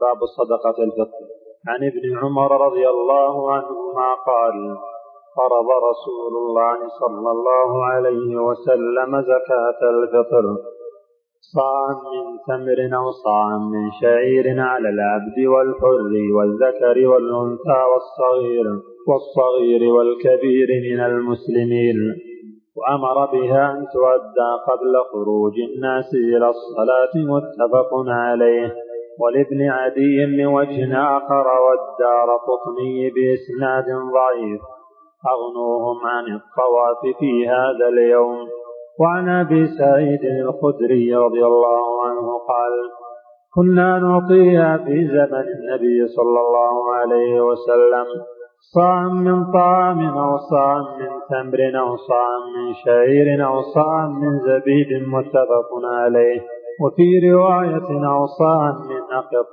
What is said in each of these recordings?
باب صدقة الفطر. عن ابن عمر رضي الله عنهما قال فرض رسول الله صلى الله عليه وسلم زكاة الفطر. صاعا من تمر أو صاعا من شعير على العبد والحر والذكر والأنثى والصغير والصغير والكبير من المسلمين. وأمر بها أن تؤدى قبل خروج الناس إلى الصلاة متفق عليه. ولابن عدي من وجه آخر والدار قطني بإسناد ضعيف. أغنوهم عن الطواف في هذا اليوم. وعن أبي سعيد الخدري رضي الله عنه قال كنا نعطيها في زمن النبي صلى الله عليه وسلم صاع من طعام أو صاع من تمر أو صاع من شعير أو صاع من زبيب متفق عليه. وفي رواية أو صاع من نقط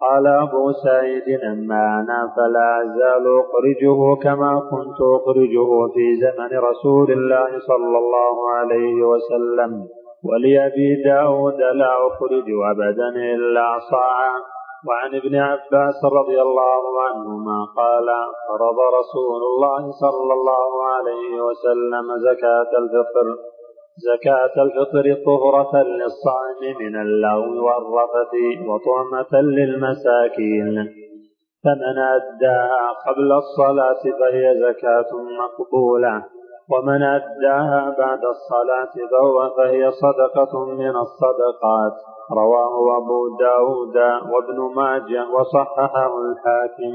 قال أبو سعيد أما أنا فلا أزال أخرجه كما كنت أخرجه في زمن رسول الله صلى الله عليه وسلم. ولأبي داود لا أخرج أبدا إلا صاعا وعن ابن عباس رضي الله عنهما قال فرض رسول الله صلى الله عليه وسلم زكاة الفطر. زكاة الفطر طهرة للصائم من اللغو والرفث وطعمة للمساكين. فمن أداها قبل الصلاة فهي زكاة مقبولة. ومن أداها بعد الصلاة فهو فهي صدقة من الصدقات. رواه أبو داود وابن ماجه وصححه الحاكم.